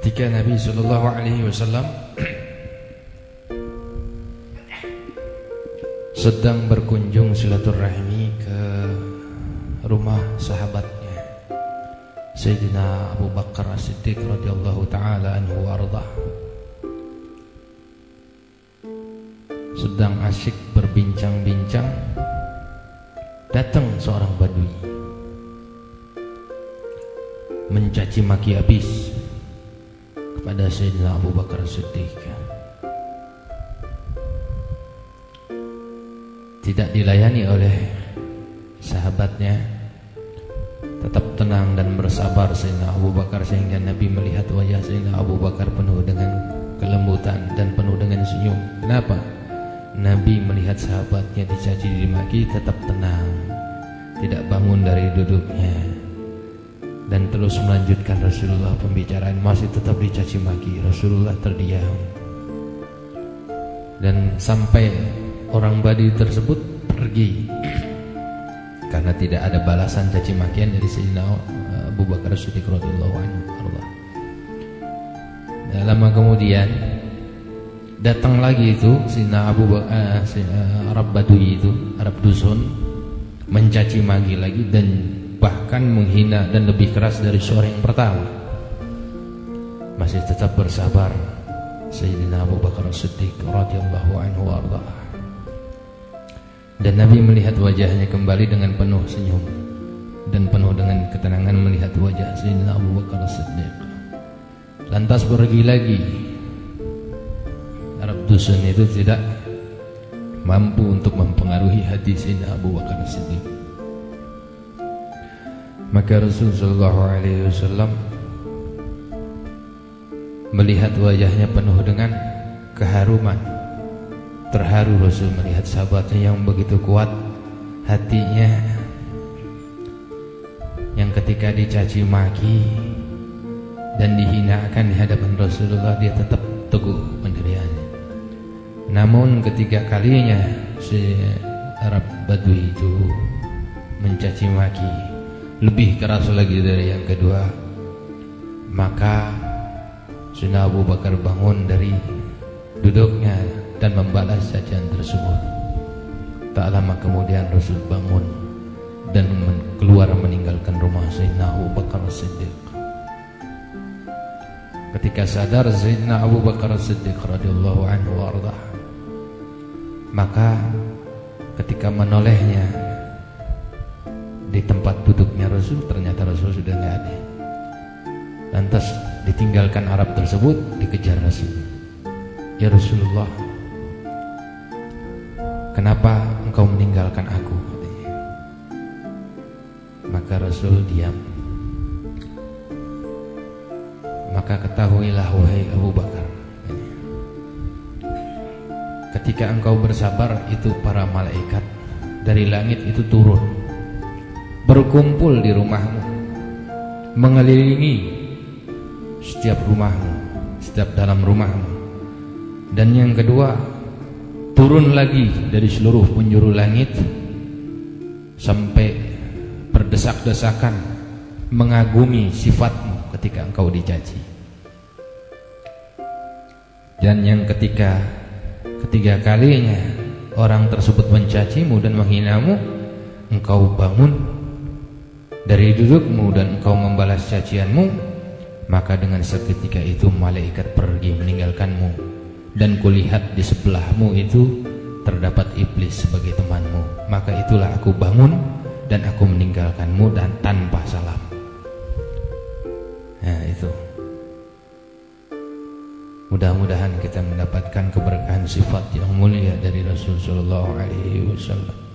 Ketika Nabi Shallallahu Alaihi Wasallam sedang berkunjung silaturahmi ke rumah sahabatnya Sayyidina Abu Bakar As-Siddiq radhiyallahu taala anhu warḍah sedang asyik berbincang-bincang datang seorang badui mencaci maki habis kepada Sayyidina Abu Bakar As-Siddiq tidak dilayani oleh sahabatnya tetap tenang dan bersabar Sayyidina Abu Bakar sehingga Nabi melihat wajah Sayyidina Abu Bakar penuh dengan kelembutan dan penuh dengan senyum. Kenapa? Nabi melihat sahabatnya dicaci dimaki tetap tenang tidak bangun dari duduknya dan terus melanjutkan Rasulullah pembicaraan masih tetap dicaci maki. Rasulullah terdiam. Dan sampai orang Badi tersebut pergi. Karena tidak ada balasan caci makian dari Sayyidina Abu Bakar Siddiq radhiyallahu anhu. Lama kemudian datang lagi itu Sayyidina Abu Bakar uh, Arab Badui itu, Arab dusun mencaci maki lagi dan bahkan menghina dan lebih keras dari suara yang pertama. Masih tetap bersabar Sayyidina Abu Bakar Siddiq radhiyallahu anhu warḍah. Dan Nabi melihat wajahnya kembali dengan penuh senyum dan penuh dengan ketenangan melihat wajah Sayyidina Abu Bakar Siddiq. Lantas pergi lagi. Arab dusun itu tidak mampu untuk mempengaruhi hati Sayyidina Abu Bakar Siddiq. Maka Rasulullah SAW melihat wajahnya penuh dengan keharuman. Terharu Rasul melihat sahabatnya yang begitu kuat hatinya. Yang ketika dicaci maki dan dihinakan di hadapan Rasulullah dia tetap teguh pendiriannya Namun ketiga kalinya si Arab Badui itu mencaci maki Lebih keras lagi dari yang kedua Maka Sunnah Abu Bakar bangun dari duduknya dan membalas sajian tersebut. Tak lama kemudian Rasul bangun dan keluar meninggalkan rumah Sayyidina Abu Bakar Siddiq. Ketika sadar Sayyidina Abu Bakar Siddiq radhiyallahu anhu warḍah, maka ketika menolehnya di tempat duduknya Rasul ternyata Rasul sudah tidak ada. Lantas ditinggalkan Arab tersebut dikejar Rasul. Ya Rasulullah, Kenapa engkau meninggalkan aku? Maka Rasul diam. Maka ketahuilah wahai Abu Bakar. Ketika engkau bersabar itu para malaikat dari langit itu turun. Berkumpul di rumahmu. Mengelilingi setiap rumahmu, setiap dalam rumahmu. Dan yang kedua turun lagi dari seluruh penjuru langit sampai berdesak-desakan mengagumi sifatmu ketika engkau dicaci dan yang ketika ketiga kalinya orang tersebut mencacimu dan menghinamu engkau bangun dari dudukmu dan engkau membalas cacianmu maka dengan seketika itu malaikat pergi meninggalkanmu. Dan kulihat di sebelahmu itu terdapat iblis sebagai temanmu. Maka itulah aku bangun dan aku meninggalkanmu dan tanpa salam. Nah itu. Mudah-mudahan kita mendapatkan keberkahan sifat yang mulia dari Rasulullah SAW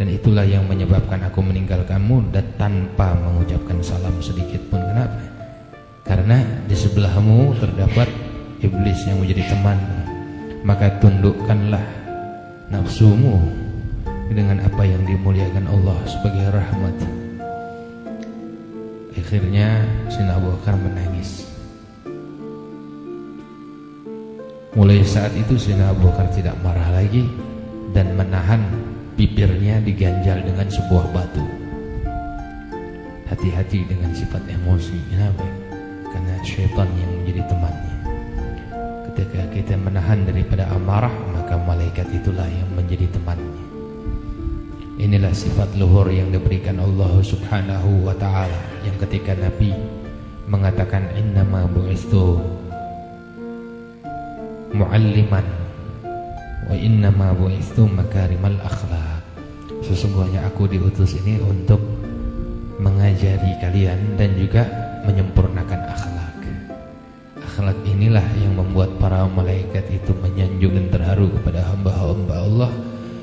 dan itulah yang menyebabkan aku meninggalkanmu dan tanpa mengucapkan salam sedikit pun. Kenapa? Karena di sebelahmu terdapat iblis yang menjadi teman. Maka tundukkanlah nafsumu dengan apa yang dimuliakan Allah sebagai rahmat. Akhirnya Sina Abu menangis. Mulai saat itu Sina Abu tidak marah lagi dan menahan bibirnya diganjal dengan sebuah batu hati-hati dengan sifat emosi kenapa? karena syaitan yang menjadi temannya. Ketika kita menahan daripada amarah, maka malaikat itulah yang menjadi temannya. Inilah sifat luhur yang diberikan Allah Subhanahu wa taala yang ketika Nabi mengatakan innama bu'istu mualliman wa innama bu'istu makarimal akhlak. Sesungguhnya aku diutus ini untuk mengajari kalian dan juga menyempurnakan akhlak. Akhlak inilah yang membuat para malaikat itu menyanjung dan terharu kepada hamba-hamba Allah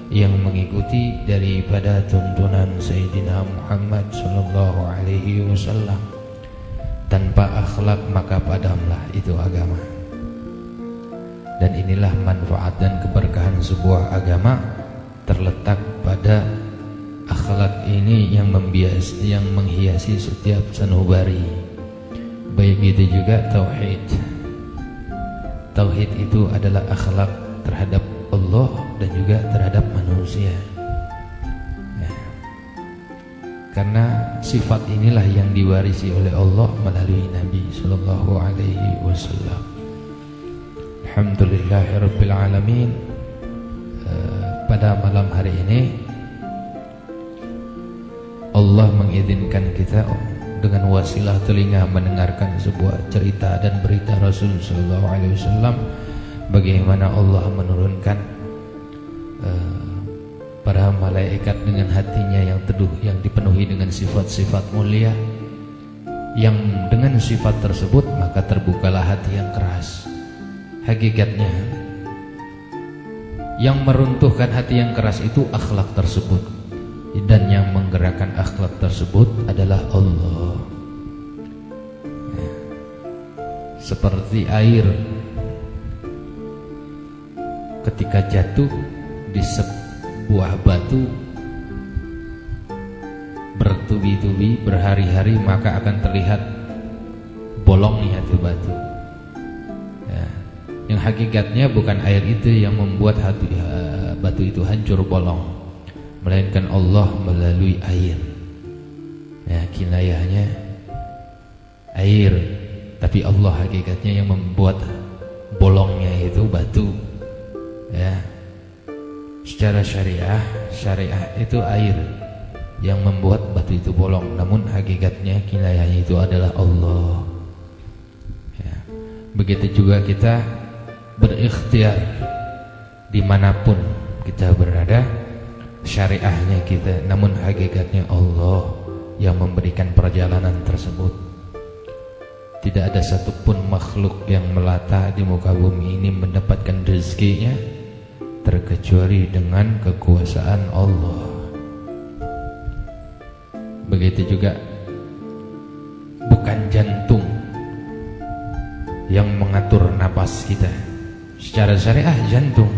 yang mengikuti daripada tuntunan Sayyidina Muhammad sallallahu alaihi wasallam. Tanpa akhlak maka padamlah itu agama. Dan inilah manfaat dan keberkahan sebuah agama terletak pada akhlak ini yang membias yang menghiasi setiap sanubari. Baik itu juga tauhid. Tauhid itu adalah akhlak terhadap Allah dan juga terhadap manusia. Ya. karena sifat inilah yang diwarisi oleh Allah melalui Nabi Sallallahu Alaihi Wasallam Alhamdulillahirabbil alamin. Uh, pada malam hari ini Allah mengizinkan kita dengan wasilah telinga mendengarkan sebuah cerita dan berita Rasul sallallahu alaihi wasallam bagaimana Allah menurunkan uh, para malaikat dengan hatinya yang teduh yang dipenuhi dengan sifat-sifat mulia yang dengan sifat tersebut maka terbukalah hati yang keras hakikatnya yang meruntuhkan hati yang keras itu akhlak tersebut dan yang menggerakkan akhlak tersebut adalah Allah seperti air ketika jatuh di sebuah batu bertubi-tubi berhari-hari maka akan terlihat bolongnya itu batu. Yang hakikatnya bukan air itu yang membuat hati, uh, batu itu hancur bolong melainkan Allah melalui air. Ya, kinayahnya air, tapi Allah hakikatnya yang membuat bolongnya itu batu. Ya. Secara syariah, syariah itu air yang membuat batu itu bolong, namun hakikatnya kinayahnya itu adalah Allah. Ya. Begitu juga kita berikhtiar di mana pun kita berada syariahnya kita namun hakikatnya Allah yang memberikan perjalanan tersebut. Tidak ada satupun makhluk yang melata di muka bumi ini mendapatkan rezekinya terkecuali dengan kekuasaan Allah. Begitu juga bukan jantung yang mengatur napas kita secara syariah jantung.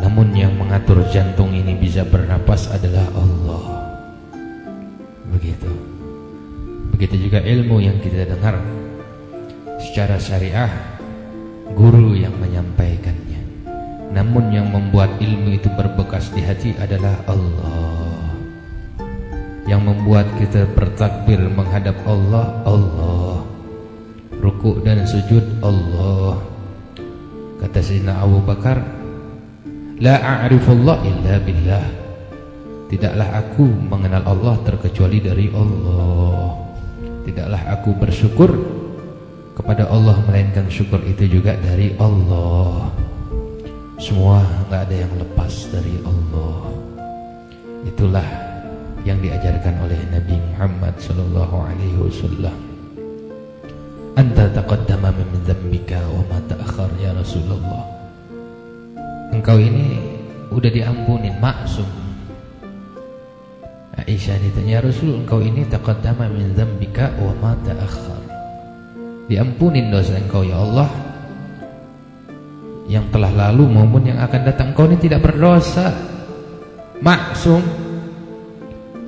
Namun yang mengatur jantung ini bisa bernapas adalah Allah. Begitu. Begitu juga ilmu yang kita dengar. Secara syariah Guru yang menyampaikannya. Namun yang membuat ilmu itu berbekas di hati adalah Allah. Yang membuat kita bertakbir menghadap Allah Allah. Rukuk dan sujud Allah Kata Sayyidina Abu Bakar La a'rifullah illa billah. Tidaklah aku mengenal Allah terkecuali dari Allah. Tidaklah aku bersyukur kepada Allah Melainkan syukur itu juga dari Allah. Semua gak ada yang lepas dari Allah. Itulah yang diajarkan oleh Nabi Muhammad sallallahu alaihi wasallam. Anta taqaddama min dzambika wa ma ta'akhkhar ya Rasulullah. Engkau ini udah diampunin maksum. Aisyah ditanya Rasul engkau ini taqaddama min dzambika wa ma ta'akhkhar. Diampunin dosa engkau ya Allah. Yang telah lalu maupun yang akan datang engkau ini tidak berdosa. Maksum.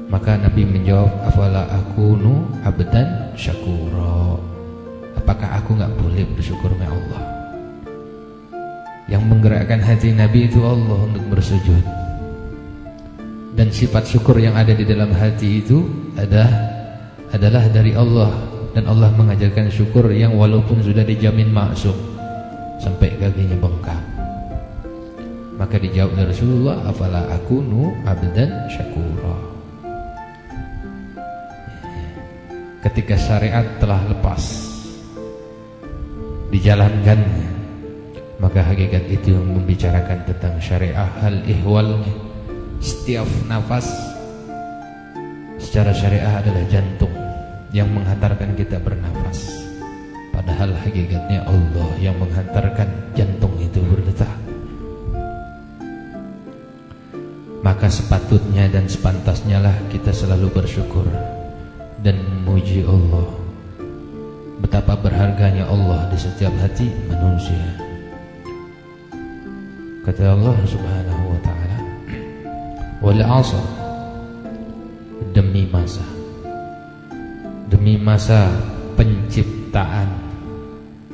Maka Nabi menjawab afala akunu abdan syakura apakah aku enggak boleh bersyukur kepada Allah? Yang menggerakkan hati Nabi itu Allah untuk bersujud. Dan sifat syukur yang ada di dalam hati itu adalah, adalah dari Allah. Dan Allah mengajarkan syukur yang walaupun sudah dijamin maksum sampai kakinya bengkak. Maka dijawab oleh Rasulullah afala akunu abdan syakura? Ketika syariat telah lepas dijalankan maka hakikat itu membicarakan tentang syariah hal ihwalnya setiap nafas secara syariah adalah jantung yang menghantarkan kita bernafas. Padahal hakikatnya Allah yang menghantarkan jantung itu berdetak. Maka sepatutnya dan sepantasnya lah kita selalu bersyukur dan memuji Allah betapa berharganya Allah di setiap hati manusia. Kata Allah subhanahu wa ta'ala wal asr demi masa. Demi masa penciptaan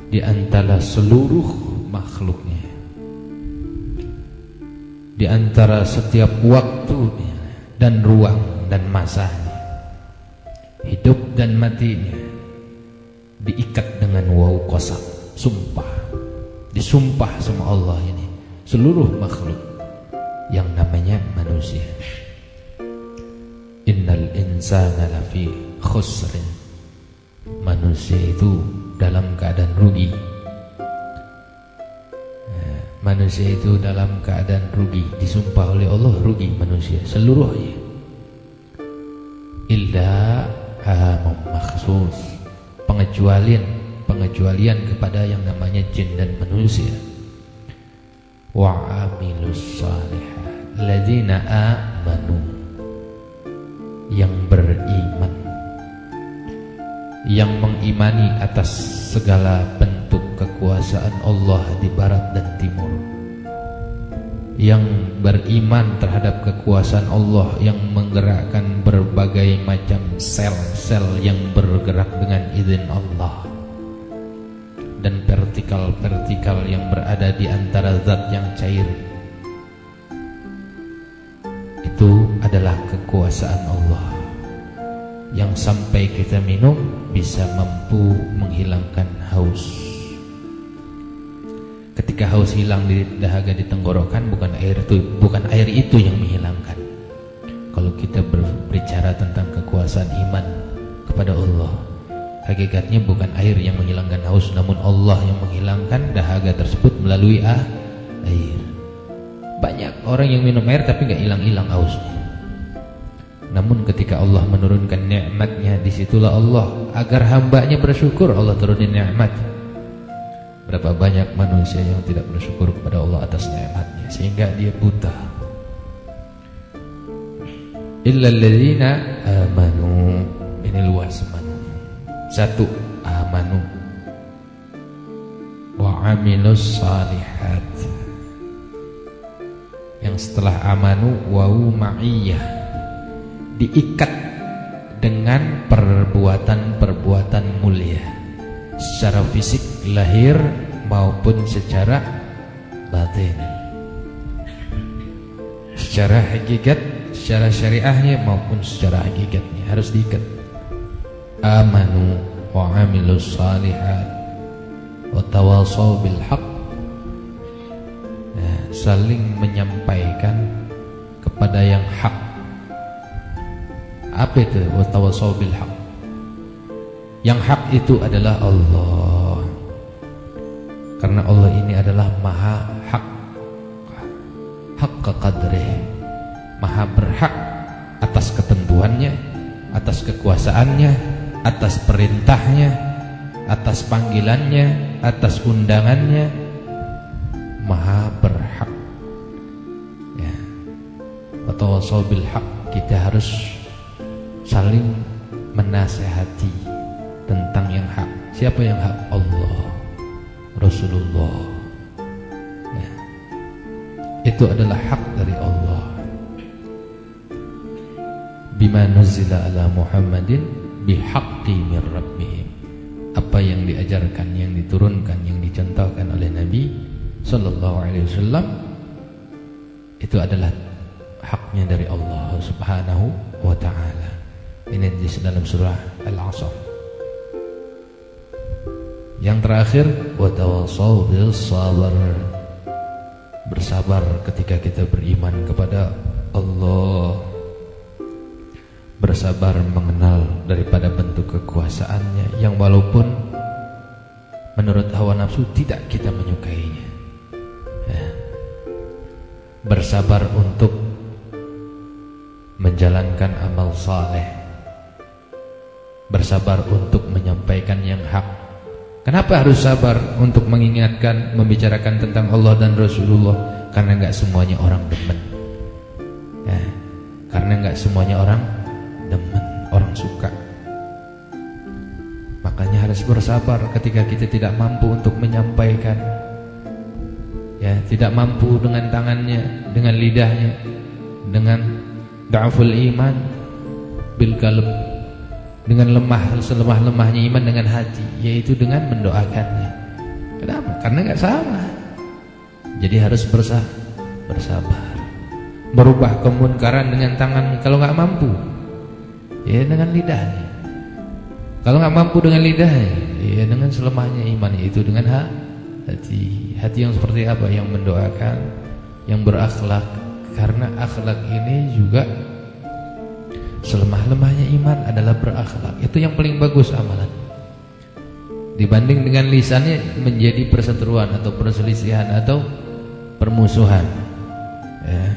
di antara seluruh makhluknya. Di antara setiap waktu dan ruang dan masanya. Hidup dan matinya diikat dengan waw kosam sumpah. Disumpah sama Allah ini. Seluruh makhluk yang namanya manusia. Innal insana lafi khusrin. Manusia itu dalam keadaan rugi. Ya, manusia itu dalam keadaan rugi. Disumpah oleh Allah rugi manusia seluruhnya. Illa amam maksus pengecualian pengecualian kepada yang namanya jin dan manusia. Wa amilus salihah ladzina amanu yang beriman yang mengimani atas segala bentuk kekuasaan Allah di barat dan timur yang beriman terhadap kekuasaan Allah yang menggerakkan berbagai macam sel-sel yang bergerak dengan izin Allah dan vertikal-vertikal yang berada di antara zat yang cair itu adalah kekuasaan Allah yang sampai kita minum bisa mampu menghilangkan haus. Ketika haus hilang di dahaga di tenggorokan bukan air itu bukan air itu yang menghilangkan. Kalau kita berbicara tentang kekuasaan iman kepada Allah, hakikatnya bukan air yang menghilangkan haus namun Allah yang menghilangkan dahaga tersebut melalui ah, air. Banyak orang yang minum air tapi nggak hilang-hilang hausnya. Namun ketika Allah menurunkan nikmatnya di situlah Allah agar hambanya bersyukur Allah turunin nikmat. Berapa banyak manusia yang tidak bersyukur kepada Allah atas nikmatnya sehingga dia buta. Illa alladzina amanu ini luas manu. Satu amanu wa amilus salihat. Yang setelah amanu wa ma'iyah diikat dengan perbuatan-perbuatan mulia secara fisik lahir maupun secara batin secara hakikat secara syariahnya maupun secara hakikatnya harus diikat amanu wa amilus salihat wa tawasaw bil haq nah, saling menyampaikan kepada yang hak apa itu? Watawasau bil haq. Yang hak itu adalah Allah. Karena Allah ini adalah maha hak. Hak qadrih. Maha berhak atas ketentuannya, atas kekuasaannya, atas perintahnya, atas panggilannya, atas undangannya. Maha berhak. Ya. Watawasau bil haq. Kita harus saling menasehati hak. Siapa yang hak? Allah, Rasulullah. Ya. Itu adalah hak dari Allah. Bima nuzila ala Muhammadin bihaqqi min rabbihim. Apa yang diajarkan, yang diturunkan, yang dicontohkan oleh Nabi sallallahu alaihi wasallam itu adalah haknya dari Allah Subhanahu wa taala. Ini di dalam surah Al-Asr. Yang terakhir, sabar. Bersabar ketika kita beriman kepada Allah. Bersabar mengenal daripada bentuk kekuasaannya yang walaupun menurut hawa nafsu tidak kita menyukainya. Ya. Bersabar untuk menjalankan amal saleh. Bersabar untuk menyampaikan yang hak. Kenapa harus sabar untuk mengingatkan, membicarakan tentang Allah dan Rasulullah? Karena enggak semuanya orang demen. Ya, karena enggak semuanya orang demen, orang suka. Makanya harus bersabar ketika kita tidak mampu untuk menyampaikan. Ya, tidak mampu dengan tangannya, dengan lidahnya, dengan Da'ful iman bil qalb dengan lemah selemah-lemahnya iman dengan hati yaitu dengan mendoakannya. Kenapa? Karena enggak sama. Jadi harus bersah, bersabar. Merubah kemunkaran dengan tangan kalau enggak mampu ya dengan lidahnya. Kalau enggak mampu dengan lidahnya ya dengan selemahnya iman itu dengan hati. Hati yang seperti apa? Yang mendoakan, yang berakhlak, karena akhlak ini juga selemah-lemahnya iman adalah berakhlak. Itu yang paling bagus amalan. Dibanding dengan lisannya menjadi perseteruan atau perselisihan atau permusuhan. Ya.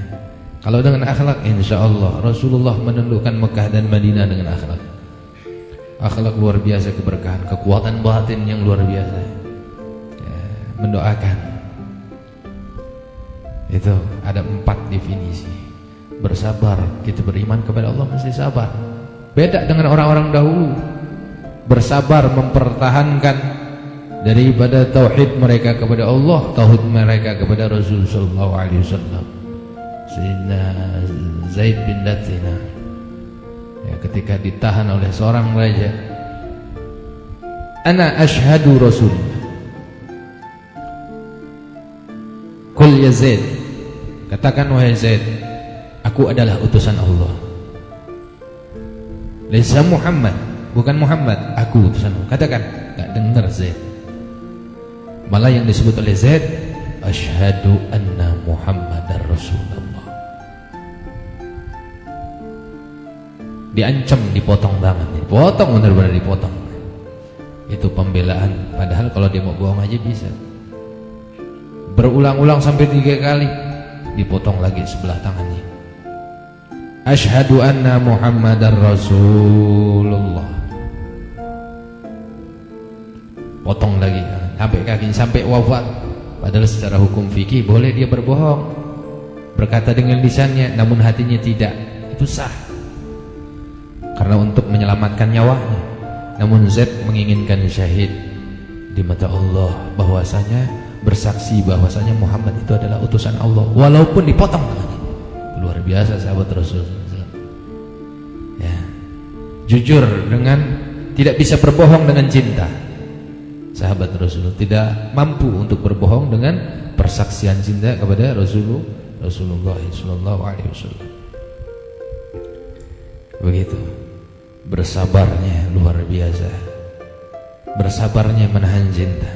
Kalau dengan akhlak insya Allah Rasulullah menundukkan Mekah dan Madinah dengan akhlak. Akhlak luar biasa keberkahan, kekuatan batin yang luar biasa. Ya, mendoakan itu ada empat definisi. Bersabar, kita beriman kepada Allah mesti sabar. Beda dengan orang-orang dahulu. Bersabar mempertahankan daripada tauhid mereka kepada Allah, tauhid mereka kepada Rasul sallallahu alaihi Zaid bin Dathina ya, ketika ditahan oleh seorang raja. Ana ashhadu Rasul. Kul ya Zaid. Katakan wahai Zaid, aku adalah utusan Allah. Laisa Muhammad, bukan Muhammad, aku utusan Allah. Katakan, enggak dengar Zaid. Malah yang disebut oleh Zaid, asyhadu anna Muhammadar Rasulullah. Diancam dipotong tangan, dipotong benar-benar dipotong. Itu pembelaan, padahal kalau dia mau bohong aja bisa. Berulang-ulang sampai tiga kali dipotong lagi sebelah tangannya. Ashhadu anna Muhammadar Rasulullah. Potong lagi sampai kaki sampai wafat. Padahal secara hukum fikih boleh dia berbohong. Berkata dengan lisannya namun hatinya tidak. Itu sah. Karena untuk menyelamatkan nyawanya. Namun Z menginginkan syahid di mata Allah bahwasanya bersaksi bahwasanya Muhammad itu adalah utusan Allah walaupun dipotong tangannya. Luar biasa sahabat Rasul Ya. Jujur dengan tidak bisa berbohong dengan cinta. Sahabat Rasul tidak mampu untuk berbohong dengan persaksian cinta kepada Rasulullah Rasulullah sallallahu alaihi wasallam. Begitu. Bersabarnya luar biasa. Bersabarnya menahan cinta.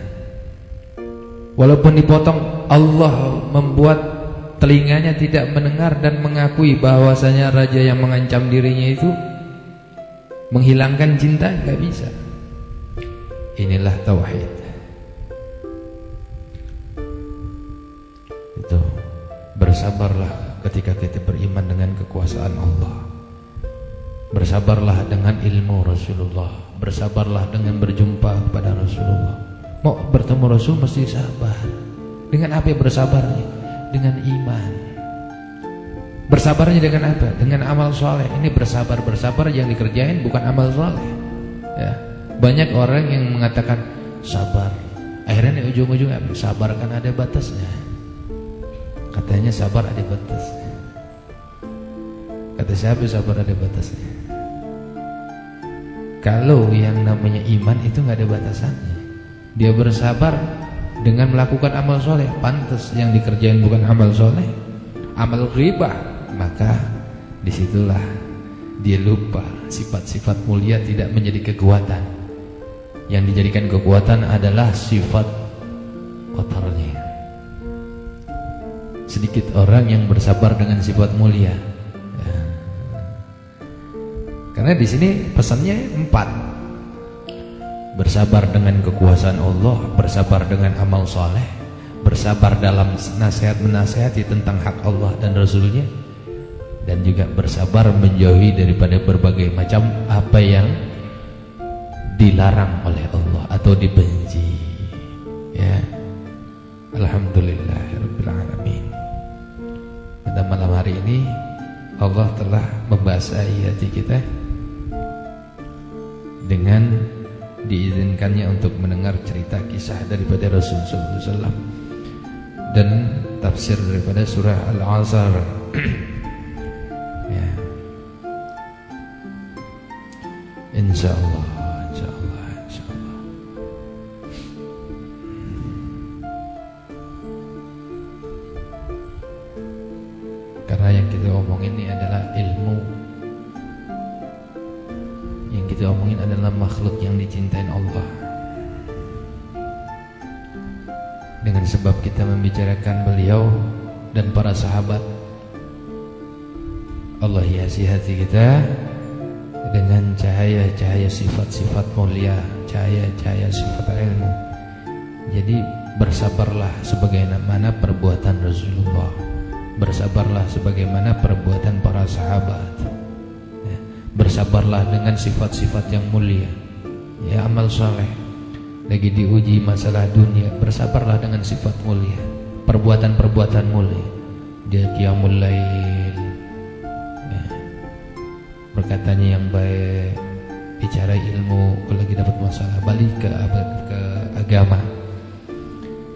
Walaupun dipotong Allah membuat telinganya tidak mendengar dan mengakui bahwasanya raja yang mengancam dirinya itu menghilangkan cinta nggak bisa. Inilah tauhid. Itu bersabarlah ketika kita beriman dengan kekuasaan Allah. Bersabarlah dengan ilmu Rasulullah. Bersabarlah dengan berjumpa kepada Rasulullah. Mau bertemu Rasul mesti sabar. Dengan apa bersabarnya? Dengan iman. Bersabarnya dengan apa? Dengan amal soleh. Ini bersabar-bersabar yang dikerjain bukan amal soleh. Ya. Banyak orang yang mengatakan sabar. Akhirnya nih ujung-ujungnya sabar kan ada batasnya. Katanya sabar ada batasnya. Kata siapa sabar ada batasnya? Kalau yang namanya iman itu nggak ada batasannya dia bersabar dengan melakukan amal soleh pantas yang dikerjain bukan amal soleh amal riba maka di situlah dia lupa sifat-sifat mulia tidak menjadi kekuatan yang dijadikan kekuatan adalah sifat kotornya. Sedikit orang yang bersabar dengan sifat mulia. Karena di sini pesannya empat. Bersabar dengan kekuasaan Allah, bersabar dengan amal soleh, bersabar dalam nasihat menasihati tentang hak Allah dan Rasulnya, dan juga bersabar menjauhi daripada berbagai macam apa yang dilarang oleh Allah atau dibenci. Ya. Alhamdulillahirrahmanirrahim Pada malam hari ini Allah telah membasahi hati kita dengan diizinkannya untuk mendengar cerita kisah daripada Rasulullah SAW dan tafsir daripada surah Al-Azhar. ya. Insyaallah, sebab kita membicarakan beliau dan para sahabat. Allah hiasi hati kita dengan cahaya-cahaya sifat-sifat mulia Cahaya-cahaya sifat ilmu. Jadi bersabarlah sebagaimana perbuatan Rasulullah. Bersabarlah sebagaimana perbuatan para sahabat. Bersabarlah dengan sifat-sifat yang mulia. Ya amal soleh Lagi diuji masalah dunia Bersabarlah dengan sifat mulia. Perbuatan-perbuatan mulia. Dia qiyamul lail. Ya. Berkatanya yang baik. Bicara ilmu Kalau lagi dapat masalah Balik ke, ke agama.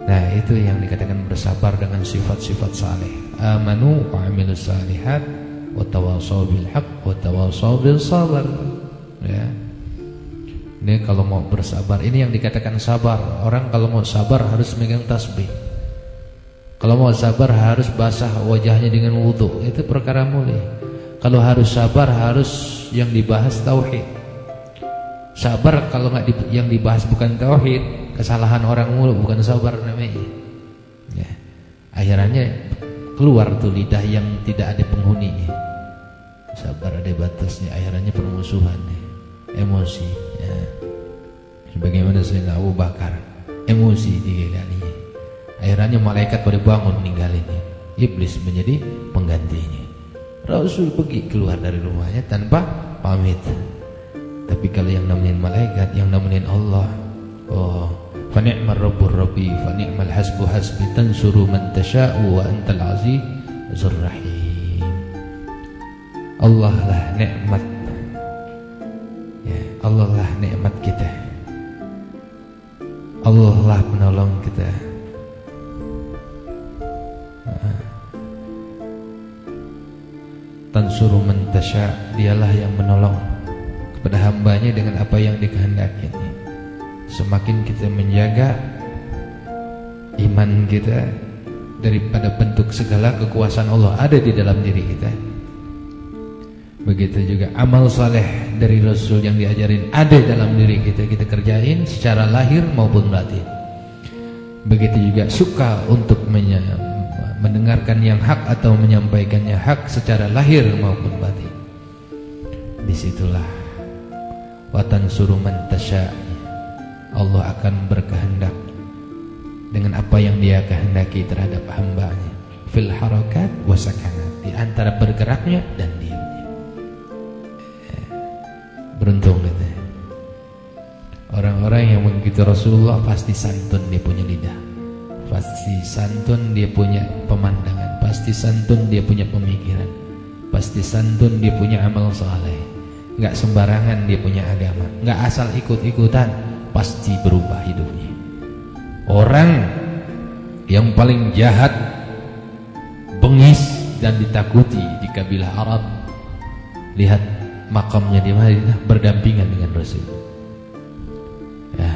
Nah itu yang dikatakan bersabar dengan sifat-sifat saleh. Amanu wa amilus salihat haq watawasau bil sabar ya ini kalau mau bersabar. Ini yang dikatakan sabar. Orang kalau mau sabar harus megang tasbih. Kalau mau sabar harus basah wajahnya dengan wudhu itu perkara mulia. Kalau harus sabar harus yang dibahas tauhid. Sabar kalau nggak di, yang dibahas bukan tauhid. Kesalahan orang mulu bukan sabar namanya. Ya. Akhirannya keluar tuh lidah yang tidak ada penghuninya. Sabar ada batasnya akhirannya permusuhan emosi ya. sebagaimana saya Abu Bakar emosi tiga kali akhirannya malaikat pada bangun ninggalinnya iblis menjadi penggantinya. Rasul pergi keluar dari rumahnya tanpa pamit. Tapi kalau yang nemenin malaikat yang nemenin Allah oh fa ni'mar rabbur rabbi fa ni'mal hasbu hasbi tansuru man tasha'u wa antal azizur rahim. Allah lah nikmat Allah lah nikmat kita Allah lah penolong kita tansuru man tasha dialah yang menolong kepada hambanya dengan apa yang dikehendakinya Semakin kita menjaga iman kita daripada bentuk segala kekuasaan Allah ada di dalam diri kita. Begitu juga amal saleh dari Rasul yang diajarin ada dalam diri kita kita kerjain secara lahir maupun batin. Begitu juga suka untuk mendengarkan yang hak atau menyampaikannya hak secara lahir maupun batin. Di situlah watan suruh tasya' Allah akan berkehendak dengan apa yang dia kehendaki terhadap hambanya fil harakat wasakanat di antara bergeraknya dan eh, beruntung gitu orang-orang yang mengikuti Rasulullah pasti santun dia punya lidah. Pasti santun dia punya pemandangan. Pasti santun dia punya pemikiran. Pasti santun dia punya amal saleh. Nggak sembarangan dia punya agama. Nggak asal ikut-ikutan pasti berubah hidupnya. Orang yang paling jahat, bengis dan ditakuti di kabilah Arab. Lihat makamnya di Madinah berdampingan dengan Rasul. Ya,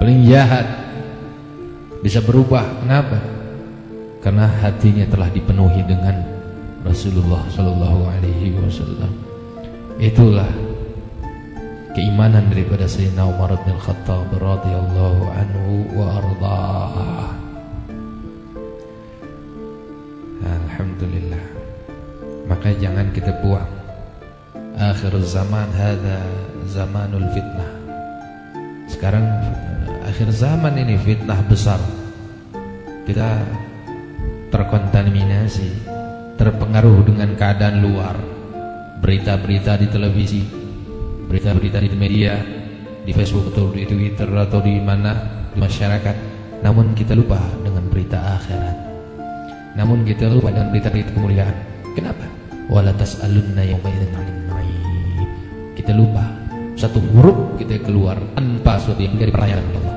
paling jahat bisa berubah. Kenapa? Karena hatinya telah dipenuhi dengan Rasulullah Shallallahu Alaihi Wasallam. Itulah keimanan daripada Sayyidina Umar bin Khattab radhiyallahu anhu wa ardhah. Alhamdulillah. Maka jangan kita buang. Akhir zaman hada zamanul fitnah. Sekarang akhir zaman ini fitnah besar. Kita terkontaminasi, terpengaruh dengan keadaan luar. Berita-berita di televisi, berita-berita di media, di Facebook atau di Twitter atau di mana di masyarakat. Namun kita lupa dengan berita akhirat. Namun kita lupa dengan berita-berita kemuliaan. Kenapa? Wala tas'alunna yawma idzin 'anil Kita lupa satu huruf kita keluar tanpa suatu yang dari pertanyaan Allah.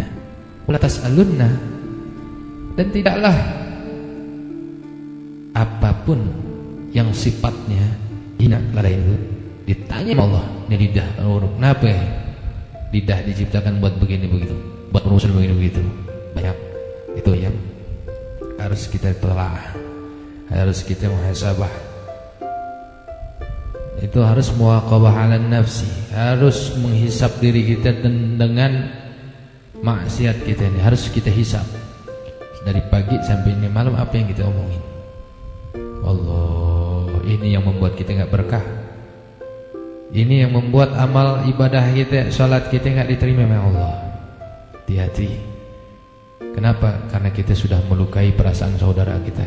Ya. Wala tas'alunna dan tidaklah apa pun yang sifatnya hina pada itu Ditanya Allah, ini lidah Kenapa ya? Lidah diciptakan buat begini begitu, buat urusan begini begitu. Banyak itu yang harus kita telah, harus kita muhasabah. Itu harus muaqabah ala nafsi, harus menghisap diri kita dengan maksiat kita ini harus kita hisap. Dari pagi sampai ini malam apa yang kita omongin? Allah, ini yang membuat kita nggak berkah. Ini yang membuat amal ibadah kita, salat kita enggak diterima oleh Allah. Hati-hati. Kenapa? Karena kita sudah melukai perasaan saudara kita.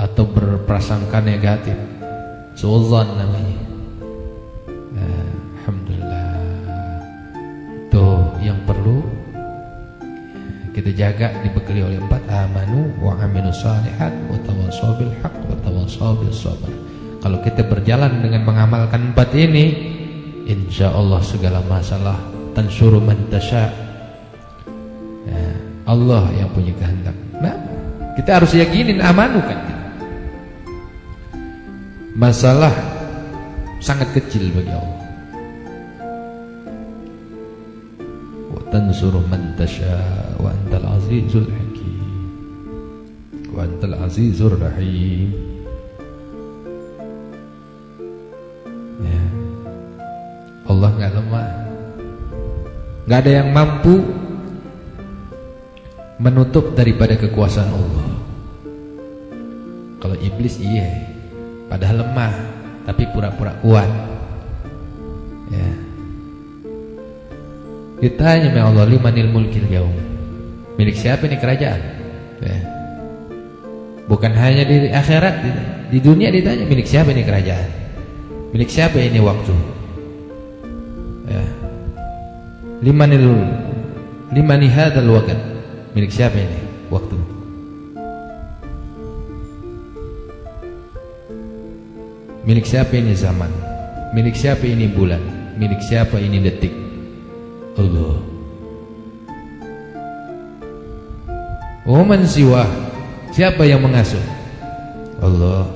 Atau berprasangka negatif. Suuzan namanya. Alhamdulillah. Itu yang perlu kita jaga dibekali oleh empat amanu wa amilus salihat wa tawassaw bil haqq wa tawassaw bis sabr. Kalau kita berjalan dengan mengamalkan empat ini Insya Allah segala masalah Tansuru man tasha ya, Allah yang punya kehendak Nah kita harus yakinin amanu kan Masalah sangat kecil bagi Allah. Wa tansuru man tasha Wa antal azizul hakim. Wa antal azizul rahim. Allah nggak lemah. Nggak ada yang mampu menutup daripada kekuasaan Allah. Kalau iblis iya padahal lemah tapi pura-pura kuat. Ya. Ditanya ya Allah limanil mulkil yaum? Milik siapa ini kerajaan? Ya. bukan hanya di akhirat di dunia ditanya milik siapa ini kerajaan? Milik siapa ini waktu? Ya. limanil limani hadzal waqt. Milik siapa ini waktu milik siapa ini zaman? Milik siapa ini bulan? Milik siapa ini detik? Allah. Waman siwa Siapa yang mengasuh? Allah.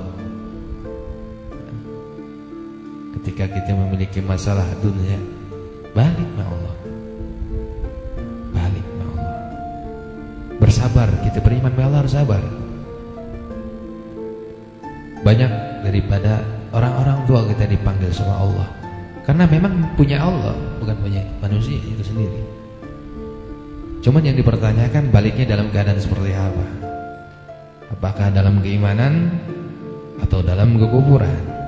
Ketika kita memiliki masalah dunia Balik ma Allah. Balik ma Allah. Bersabar Kita beriman ma Allah harus sabar. Banyak daripada Orang-orang tua kita dipanggil sama Allah. Karena memang punya Allah Bukan punya manusia itu sendiri. Cuman yang dipertanyakan Baliknya dalam keadaan seperti apa? Apakah dalam keimanan Atau dalam kekuburan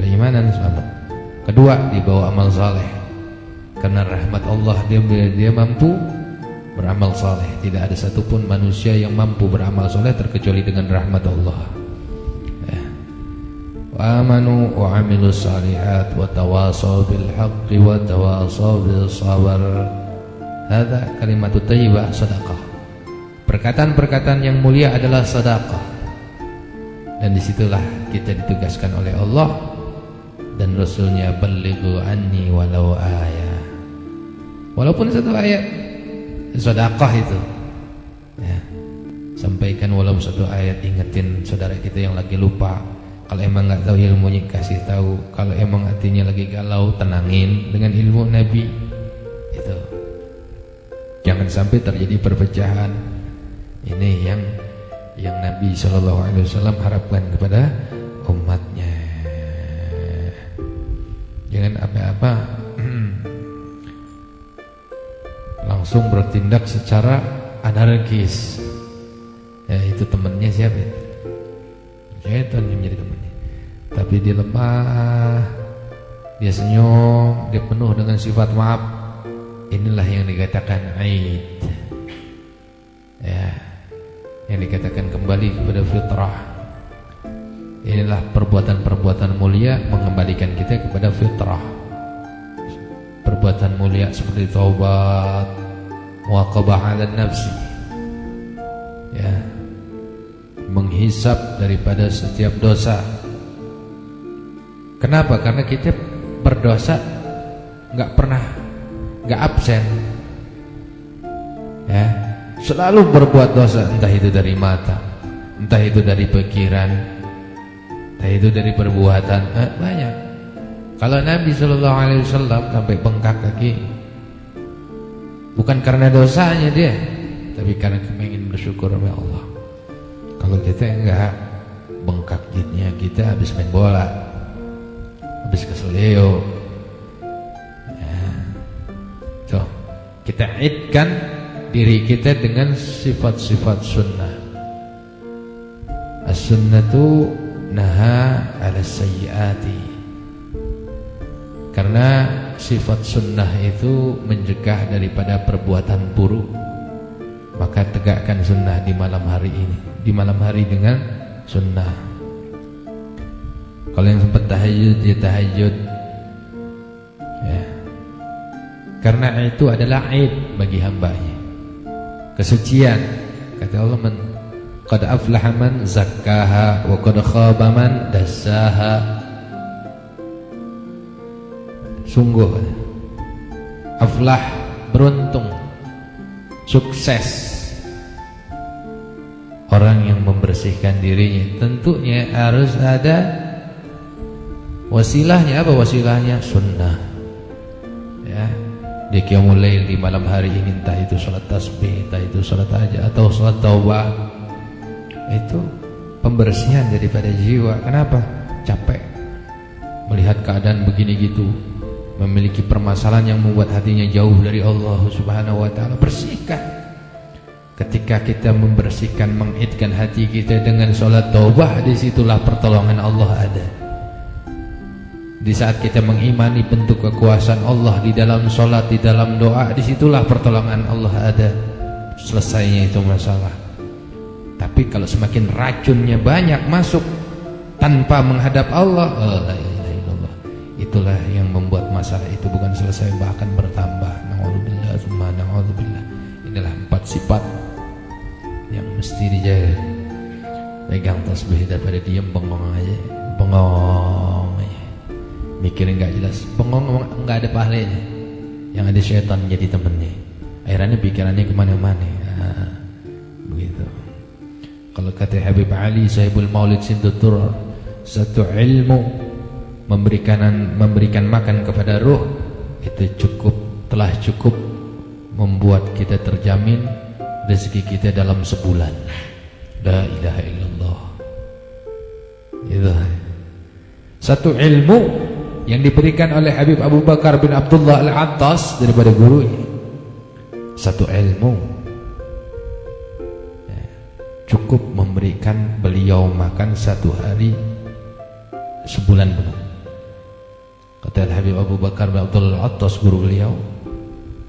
Keimanan selamat. Kedua dibawa amal saleh. Karena rahmat Allah dia dia mampu beramal saleh. Tidak ada satupun manusia yang mampu beramal saleh terkecuali dengan rahmat Allah. Tawasaw bil haqqi wa tawasaw bis sabr. Hada kalimatut thayyibah sedekah. Perkataan-perkataan yang mulia adalah sedekah. Dan di situlah kita ditugaskan oleh Allah dan Rasulnya balighu anni walau ayat Walaupun satu ayat sedekah itu. Ya. Sampaikan walaupun satu ayat ingetin saudara kita yang lagi lupa. Kalau emang nggak tahu ilmunya kasih tahu. Kalau emang hatinya lagi galau tenangin dengan ilmu Nabi. Itu. Jangan sampai terjadi perpecahan. Ini yang yang Nabi Shallallahu Alaihi Wasallam harapkan kepada umatnya. dengan apa-apa langsung bertindak secara anarkis. Ya itu temannya siapa? Syaitan yang menjadi temannya. Tapi dia lemah, dia senyum, dia penuh dengan sifat maaf. Inilah yang dikatakan aid. Ya, yang dikatakan kembali kepada fitrah. Inilah perbuatan-perbuatan mulia mengembalikan kita kepada fitrah. Perbuatan mulia seperti taubat, muaqabah 'ala nafsi. Ya. Menghisap daripada setiap dosa. Kenapa? Karena kita berdosa nggak pernah nggak absen. Ya, selalu berbuat dosa entah itu dari mata, entah itu dari pikiran, entah itu dari perbuatan, eh, banyak. Kalau Nabi Shallallahu Alaihi Wasallam sampai bengkak kaki, bukan karena dosanya dia, tapi karena ingin bersyukur kepada Allah. Kalau kita enggak bengkak jitnya kita habis main bola, habis keselio. Ya. Tuh, kita idkan diri kita dengan sifat-sifat sunnah. As-sunnatu naha ala sayyiati. Karena sifat sunnah itu mencegah daripada perbuatan buruk Maka tegakkan sunnah di malam hari ini Di malam hari dengan sunnah Kalau yang sempat tahajud ya tahajud ya. Karena itu adalah aid bagi hambanya. Kesucian. Kata Allah man, Qad aflaha man zakkaha Wa qad khaba man dassaha. Sungguh. Aflah beruntung Sukses. Orang yang membersihkan dirinya Tentunya harus ada Wasilahnya apa wasilahnya? Sunnah. Ya. Di qiyamul di malam hari ini Entah itu sholat tasbih Entah itu sholat aja Atau sholat taubah. Itu Pembersihan daripada jiwa. Kenapa? Capek. Melihat keadaan begini gitu memiliki permasalahan yang membuat hatinya jauh dari Allah Subhanahu wa taala bersihkan. Ketika kita membersihkan mengidkan hati kita dengan salat taubah di situlah pertolongan Allah ada di saat kita mengimani bentuk kekuasaan Allah di dalam salat di dalam doa di situlah pertolongan Allah ada. Selesainya itu masalah. Tapi kalau semakin racunnya banyak masuk tanpa menghadap Allah oh, itulah yang membuat masalah itu bukan selesai bahkan bertambah. Naudzubillah inilah empat sifat yang mesti dijaga pegang tasbih daripada diam bengong aja. Bengong mikirin nggak jelas bengong nggak ada pahalanya yang ada syaitan jadi temennya akhirnya pikirannya ke mana-mana nah, begitu kalau kata Habib Ali Sahibul Maulid Sindutur satu ilmu memberikan memberikan makan kepada ruh itu cukup telah cukup membuat kita terjamin rezeki kita dalam sebulan. La ilaha illallah. Itu. Satu ilmu yang diberikan oleh Habib Abu Bakar bin Abdullah Al-Attas daripada gurunya. Satu ilmu ya, cukup memberikan beliau makan satu hari sebulan penuh. Kata Habib Abu Bakar bin Abdul Attas guru beliau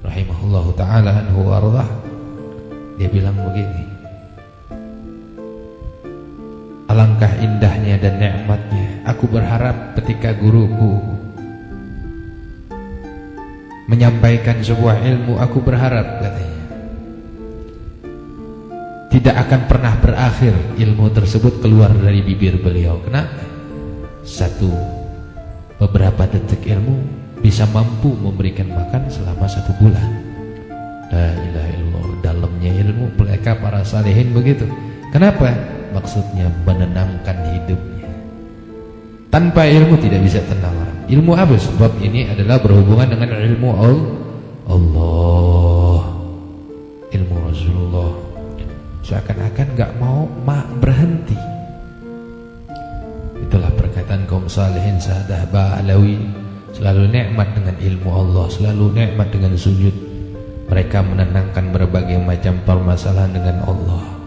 rahimahullahu taala anhu dia bilang begini Alangkah indahnya dan nikmatnya aku berharap ketika guruku menyampaikan sebuah ilmu aku berharap katanya tidak akan pernah berakhir ilmu tersebut keluar dari bibir beliau kenapa satu beberapa detik ilmu bisa mampu memberikan makan selama satu bulan. La ilaha dalamnya ilmu mereka para salihin begitu. Kenapa? Maksudnya menenangkan hidupnya. Tanpa ilmu tidak bisa tenang. Ilmu apa? Sebab ini adalah berhubungan dengan ilmu Allah. Ilmu Rasulullah. Seakan-akan gak mau mak berhenti Itulah perkataan kaum salihin sahadah Ba'alawi selalu nikmat dengan ilmu Allah, selalu nikmat dengan sujud. Mereka menenangkan berbagai macam permasalahan dengan Allah.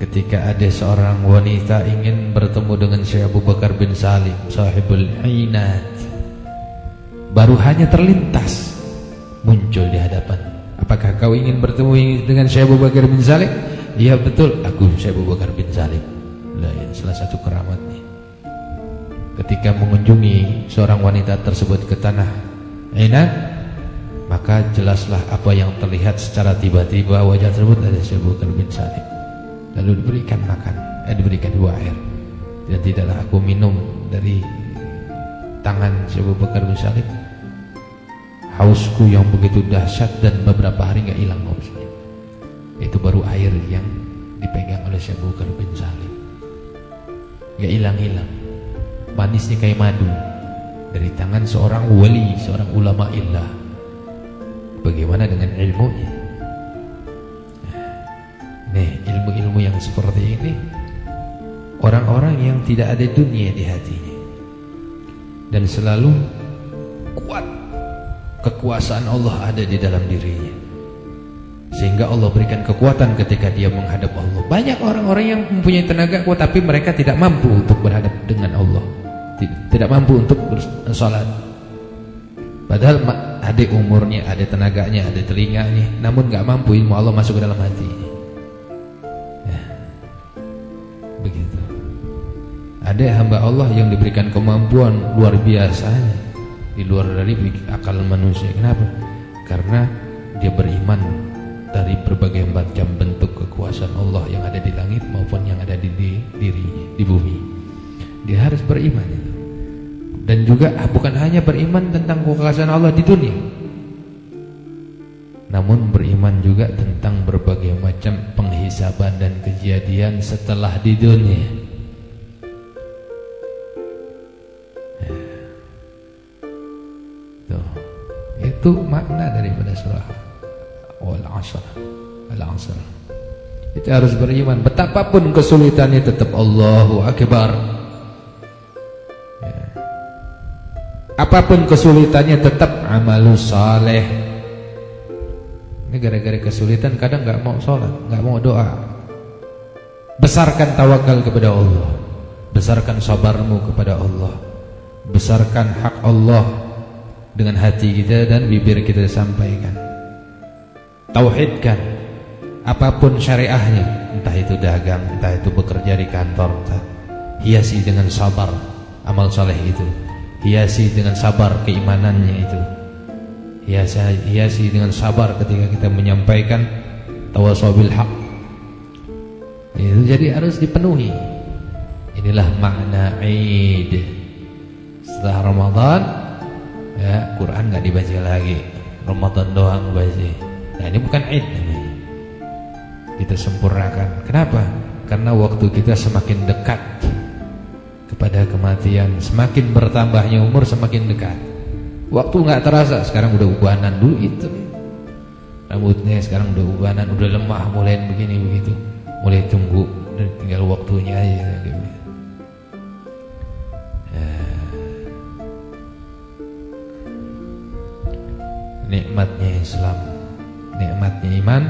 Ketika ada seorang wanita ingin bertemu dengan Syekh Abu Bakar bin Salim, sahibul ainat, baru hanya terlintas muncul di hadapan. Apakah kau ingin bertemu dengan Syekh Abu Bakar bin Salim? Iya betul, aku Syekh Abu Bakar bin Salim. Lah, ini salah satu keramatnya. Ketika mengunjungi seorang wanita tersebut ke tanah Ainat, maka jelaslah apa yang terlihat secara tiba-tiba wajah tersebut ada Syekh Abu Bakar bin Salim. Lalu diberikan makan, eh diberikan dua air. Dan tidaklah aku minum dari tangan Abu Bakar bin. Hausku yang begitu dahsyat dan beberapa hari nggak hilang hausnya. Itu baru air yang dipegang oleh Syekh Abu Bakar bin Salim. Nggak hilang-hilang manisnya kayak madu dari tangan seorang wali, seorang ulama illah. Bagaimana dengan ilmunya? Nih, ilmu-ilmu yang seperti ini orang-orang yang tidak ada dunia di hatinya dan selalu kuat kekuasaan Allah ada di dalam dirinya. Sehingga Allah berikan kekuatan ketika dia menghadap Allah. Banyak orang-orang yang mempunyai tenaga kuat tapi mereka tidak mampu untuk berhadap dengan Allah tidak mampu untuk bersolat. Padahal ada umurnya, ada tenaganya, ada telinganya, namun nggak mampu ilmu Allah masuk ke dalam hati. Begitu. Ada hamba Allah yang diberikan kemampuan luar biasa di luar dari akal manusia. Kenapa? Karena dia beriman dari berbagai macam bentuk kekuasaan Allah yang ada di langit maupun yang ada di dirinya di bumi. Dia harus beriman dan juga ah, bukan hanya beriman tentang kekuasaan Allah di dunia namun beriman juga tentang berbagai macam penghisaban dan kejadian setelah di dunia. Tuh. itu makna daripada surah wal asr al asr itu harus beriman. Betapapun kesulitannya tetap Allahu akbar. Apa pun kesulitannya tetap amalus saleh. Ini gara-gara kesulitan kadang nggak mau sholat, nggak mau doa. Besarkan tawakal kepada Allah. Besarkan sabarmu kepada Allah. Besarkan hak Allah dengan hati kita dan bibir kita sampaikan. Tauhidkan apa pun syariahnya, entah itu dagang, entah itu bekerja di kantor, entah hiasi dengan sabar amal saleh itu hiasi dengan sabar keimanannya itu hiasi, hiasi dengan sabar ketika kita menyampaikan tawasabil haq. Itu jadi harus dipenuhi. Inilah makna Eid. Setelah Ramadan ya Quran nggak dibaca lagi. Ramadan doang baca. Nah ini bukan Eid namanya. Kita sempurnakan kenapa? Karena waktu kita semakin dekat kepada kematian Semakin bertambahnya umur semakin dekat Waktu nggak terasa Sekarang udah ubanan dulu itu. Rambutnya sekarang udah ubanan Udah lemah mulai begini begitu. Mulai tunggu Tinggal waktunya aja gitu. Nikmatnya Islam. Nikmatnya iman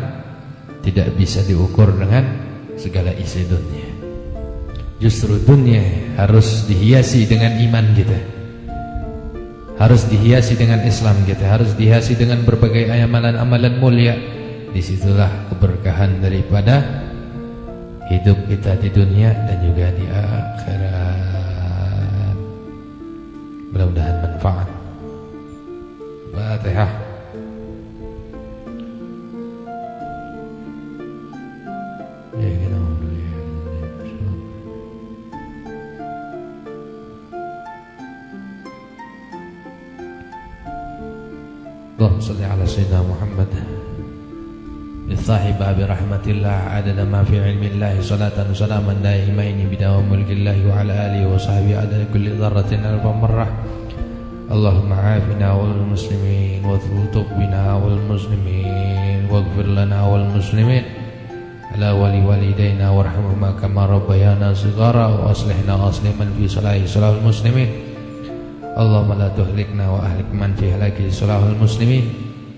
Tidak bisa diukur dengan Segala isi dunia. Justru dunia harus dihiasi dengan iman kita Harus dihiasi dengan Islam kita Harus dihiasi dengan berbagai amalan-amalan mulia. Di situlah keberkahan daripada Hidup kita di dunia dan juga di akhirat. Mudah-mudahan manfaat. Fatihah اللهم صل على سيدنا محمد. لصاحب برحمة الله عدد ما في علم الله صلاة وسلاما دائمين بدوام ملك الله وعلى آله وصحبه عدد كل ذرة ألف مرة. اللهم عافنا والمسلمين واثبت بنا والمسلمين واغفر لنا والمسلمين. على ولي والدينا وارحمهما كما ربيانا صغارا وأصلحنا أصلح من في صلاح صلاح المسلمين. اللهم لا تهلكنا وأهلك من في هلاك صلاح المسلمين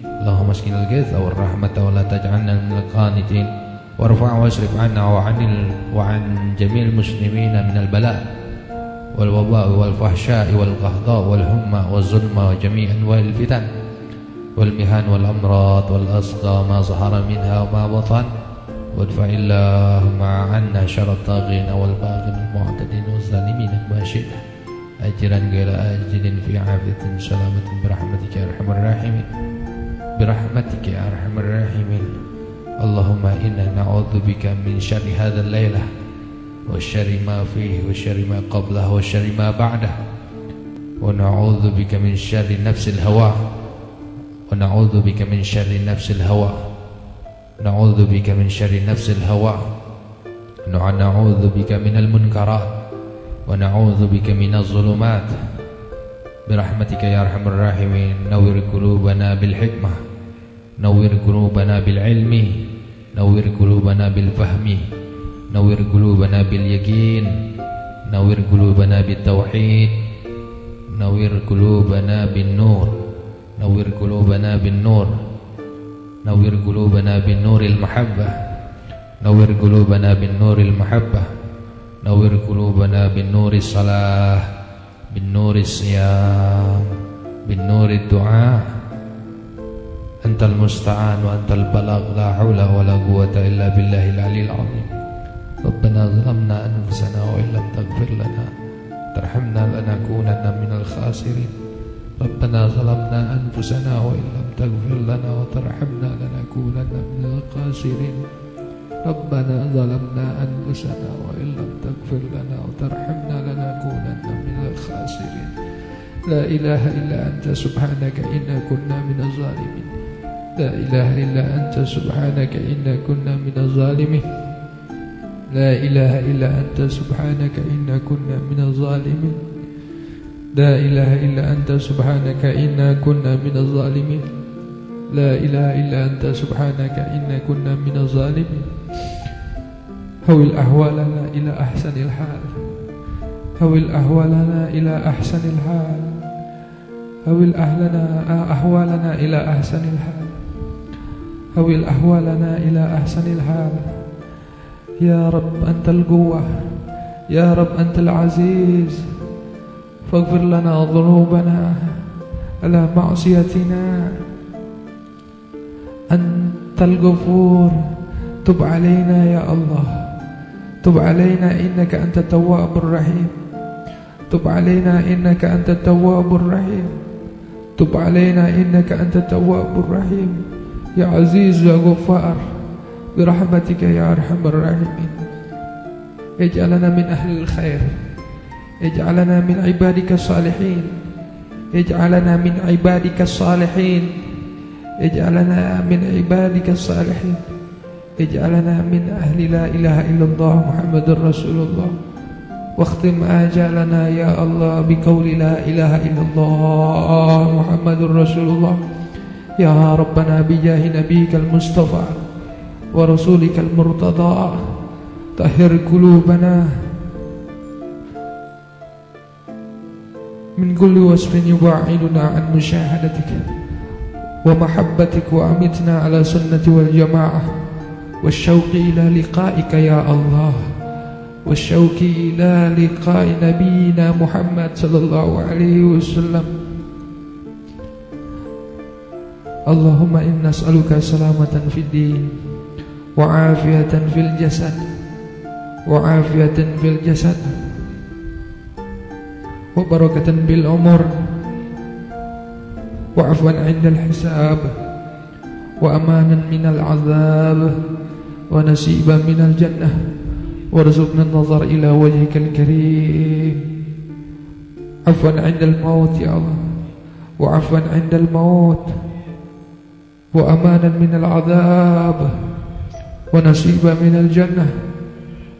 اللهم اسقنا الغيث والرحمة ولا تجعلنا من القانتين وارفع واصرف عنا وعن وعن جميع المسلمين من البلاء والوباء والفحشاء والقهضاء والهمة والظلم وجميع أنواع الفتن والمهان والأمراض والأسقى ما ظهر منها وما بطن وادفع اللهم عنا شر الطاغين والباغين المعتدين والظالمين الماشئين أجرا غير آجل في عافية سلامة برحمتك يا أرحم الراحمين. برحمتك يا أرحم الراحمين. اللهم إنا نعوذ بك من شر هذا الليلة وشر ما فيه وشر ما قبله وشر ما بعده. ونعوذ بك من شر نفس الهوى. ونعوذ بك من شر نفس الهوى. نعوذ بك من شر نفس الهوى. نعوذ بك من المنكرات. ونعوذ بك من الظلمات. برحمتك يا أرحم الراحمين. نور قلوبنا بالحكمة. نور قلوبنا بالعلم. نور قلوبنا بالفهم. نور قلوبنا باليقين. نور قلوبنا بالتوحيد. نور قلوبنا بالنور. نور قلوبنا بالنور. نور قلوبنا بالنور المحبة. نور قلوبنا بالنور المحبة. نور قلوبنا بالنور الصلاة بالنور الصيام بالنور الدعاء. أنت المستعان وأنت البلاغ لا حول ولا قوة إلا بالله العلي العظيم. ربنا ظلمنا أنفسنا وإن لم تغفر لنا ترحمنا لنكونن من الخاسرين. ربنا ظلمنا أنفسنا وإن لم تغفر لنا وترحمنا لنكونن من الخاسرين. ربنا ظلمنا أنفسنا وإن لم تغفر لنا وترحمنا لنكونن من الخاسرين. لا إله إلا أنت سبحانك إنا كنا من الظالمين. لا إله إلا أنت سبحانك إنا كنا من الظالمين. لا إله إلا أنت سبحانك إنا كنا من الظالمين. لا إله إلا أنت سبحانك إنا كنا من الظالمين. لا إله إلا أنت سبحانك إنا كنا من الظالمين. هول أحوالنا إلى أحسن الحال. هول أحوالنا إلى أحسن الحال. هول أهلنا أحوالنا إلى أحسن الحال. هول أحوالنا إلى أحسن الحال. يا رب أنت القوة. يا رب أنت العزيز. فاغفر لنا ذنوبنا على معصيتنا. أنت الغفور. تب علينا يا الله. تب علينا إنك أنت التواب الرحيم. تب علينا إنك أنت التواب الرحيم. تب علينا إنك أنت التواب الرحيم. يا عزيز يا غفار برحمتك يا أرحم الراحمين. اجعلنا من أهل الخير. اجعلنا من عبادك الصالحين. اجعلنا من عبادك الصالحين. اجعلنا من عبادك الصالحين. اجعلنا من أهل لا إله إلا الله محمد رسول الله. واختم آجالنا يا الله بقول لا إله إلا الله محمد رسول الله. يا ربنا بجاه نبيك المصطفى ورسولك المرتضى. طهر قلوبنا من كل وصف يبعدنا عن مشاهدتك ومحبتك وأمتنا على سنة والجماعة. والشوق إلى لقائك يا الله. والشوق إلى لقاء نبينا محمد صلى الله عليه وسلم. اللهم إنا نسألك سلامة في الدين وعافية في الجسد. وعافية في الجسد. وبركة بالعمر وعفوا عند الحساب. وأمانا من العذاب. ونسيبا من الجنة وارزقنا النظر إلى وجهك الكريم. عفوا عند الموت يا الله وعفوا عند الموت وأمانا من العذاب ونصيبا من الجنة.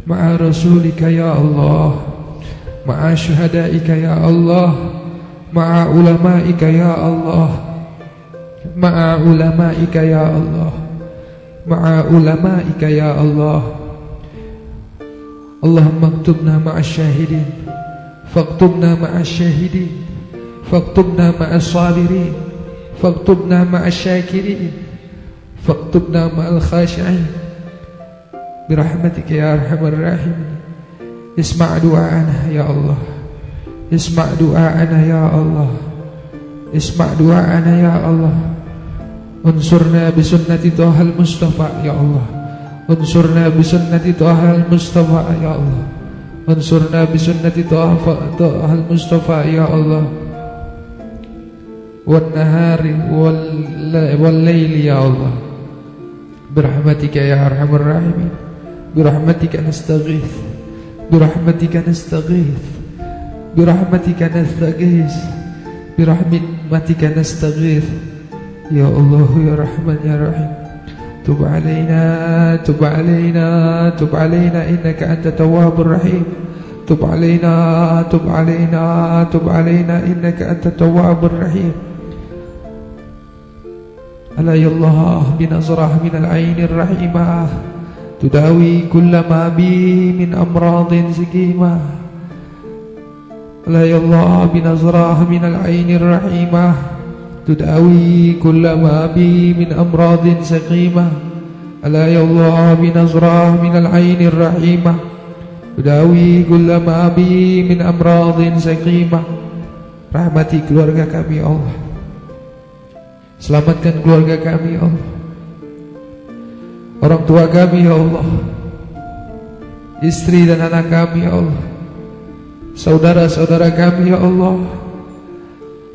مع رسولك يا الله مع شهدائك يا الله مع علمائك يا الله مع علمائك يا الله. ma'a ulama'ika ya Allah. Allahumma aktubna ma'a syahidin. Faktubna ma'a syahidin. Faktubna ma'a sabirin. Faktubna ma'a syakirin. Faktubna ma'al khasyain Birahmatika ya arhamar rahim Isma' du'ana ya Allah. Isma' du'ana ya Allah. Isma' du'ana ya Allah. Unsurna bisunnati Tohal Mustafa Ya Allah. Unsurna bisunnati Tohal Mustafa Ya Allah. Unsurna bisunnati Tohal Mustafa Ya Allah. Wal nahari wal layli Ya Allah. Berahmatika Ya arhamur Rahimin. Berahmatika nastaghif Berahmatika nastaghif Berahmatika nastaghif Berahmatika nastaghif يا الله يا رحمن يا رحيم. تب علينا تب علينا تب علينا إنك أنت تواب الرحيم. تب علينا تب علينا تب علينا إنك أنت التواب الرحيم. ألا يا الله بنظرة من العين الرحيمة. تداوي كل ما بي من أمراض سقيمة ألا يا الله بنظرة من العين الرحيمة. تداوي كل ما بي من أمراض سقيمة ألا يا الله بنظرة من العين الرحيمة تداوي كل ما بي من أمراض سقيمة rahmati keluarga kami Allah Selamatkan keluarga kami Allah Orang tua kami ya Allah Istri dan anak kami ya Allah Saudara-saudara kami ya Allah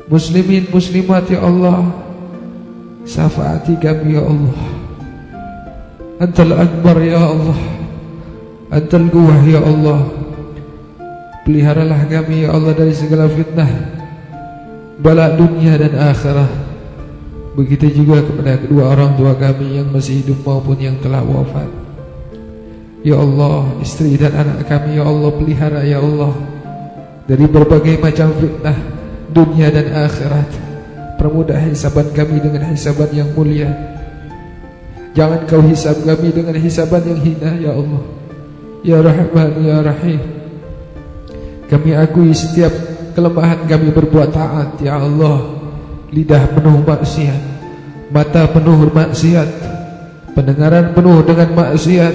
Muslimin muslimat ya Allah. Syafaati kami ya Allah. Antal akbar ya Allah. Antal guwah ya Allah. Peliharalah kami ya Allah dari segala fitnah Balak dunia dan akhirat Begitu juga kepada kedua orang tua kami yang masih hidup maupun yang telah wafat. Ya Allah, istri dan anak kami ya Allah pelihara ya Allah dari berbagai macam fitnah dunia dan akhirat. Permudah hisaban kami dengan hisaban yang mulia. Jangan kau hisab kami dengan hisaban yang hina ya Allah. Ya Rahman ya Rahim. Kami akui setiap kelemahan kami berbuat taat ya Allah lidah penuh maksiat, mata penuh maksiat, pendengaran penuh dengan maksiat,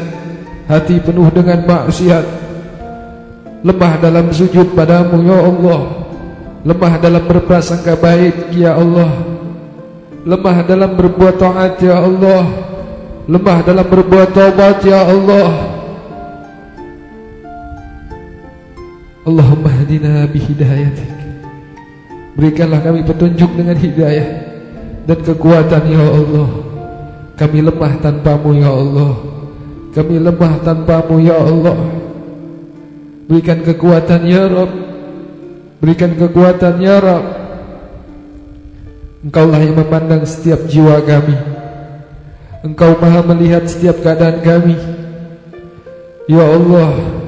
hati penuh dengan maksiat, lemah dalam sujud padamu ya Allah, lemah dalam berprasangka baik ya Allah, lemah dalam berbuat taat ya Allah, lemah dalam berbuat taubat ya Allah. Allahumma hadina bihidayatik Berikanlah kami petunjuk dengan hidayah dan kekuatan ya Allah. Kami lemah tanpamu ya Allah. Kami lemah tanpamu ya Allah. Berikan kekuatan ya Rabb. Berikan kekuatan ya Rabb. Engkaulah yang memandang setiap jiwa kami. Engkau maha melihat setiap keadaan kami. Ya Allah,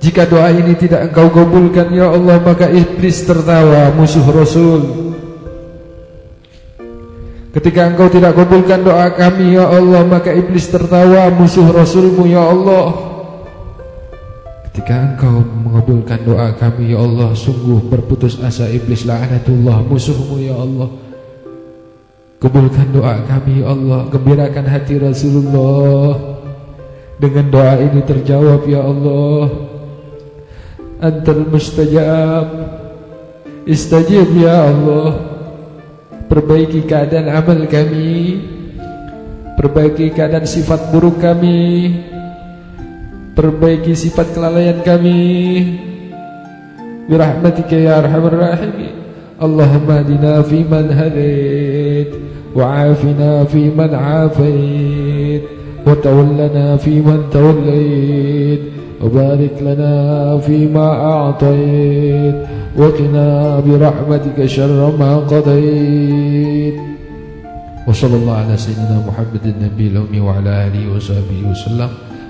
jika doa ini tidak engkau kabulkan ya Allah maka iblis tertawa musuh Rasul. Ketika engkau tidak kabulkan doa kami ya Allah maka iblis tertawa musuh Rasulmu ya Allah. Ketika engkau mengabulkan doa kami ya Allah sungguh berputus asa iblis la'anatullah musuhmu ya Allah. Kabulkan doa kami ya Allah. Gembirakan hati Rasulullah. Dengan doa ini terjawab ya Allah. Antal mustajab. Istajib ya Allah. Perbaiki keadaan amal kami. Perbaiki keadaan sifat buruk kami Perbaiki sifat kelalaian kami. Birahmatika ya arhamar rahimin. Allahumma adina fi man hadait Wa'afina fi man afait Watawallana fi man tawallait Wabarik lana fi ma a'tait bi birahmatika syarra ma qadait. Wa sallallahu ala sayyidina Muhammadin nabiyil ummi wa ala alihi wa sahbihi wa sallam.